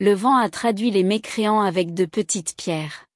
Le vent a traduit les mécréants avec de petites pierres.